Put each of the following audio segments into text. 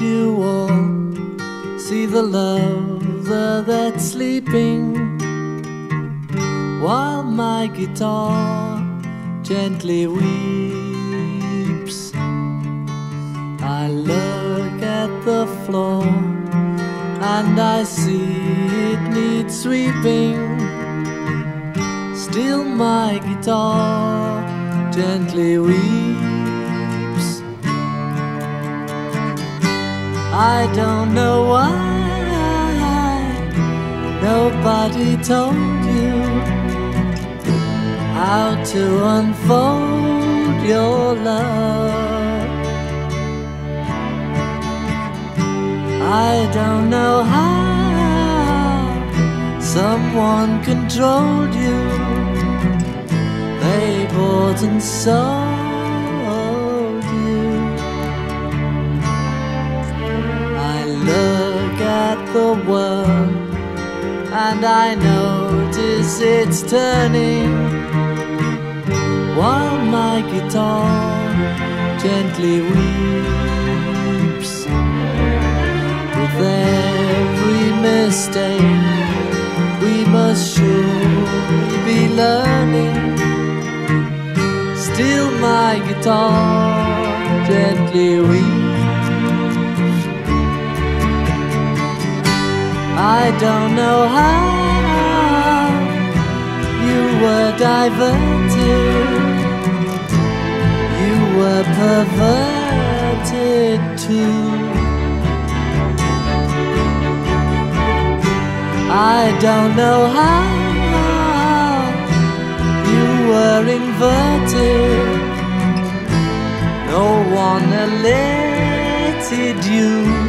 You all see the lover that's sleeping while my guitar gently weeps? I look at the floor and I see it needs sweeping. Still, my guitar gently weeps. I don't know why nobody told you how to unfold your love. I don't know how someone controlled you. They bought and sold the world and I notice it's turning. While my guitar gently weeps with every mistake we must surely be learning. Still my guitar gently weeps I don't know how you were diverted you were perverted too I don't know how you were inverted. No one alerted you.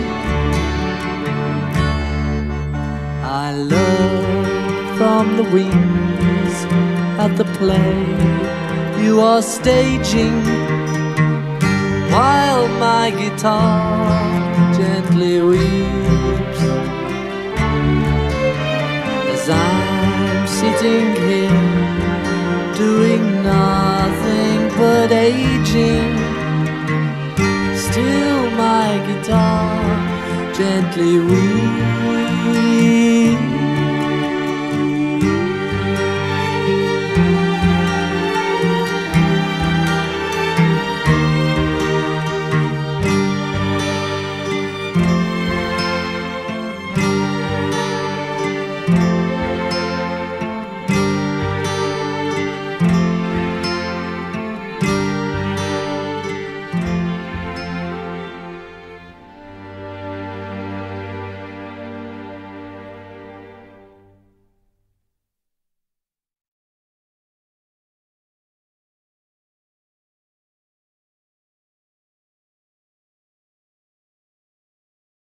From the wings at the play you are staging while my guitar gently weeps. As I'm sitting here doing nothing but aging, still my guitar gently weeps.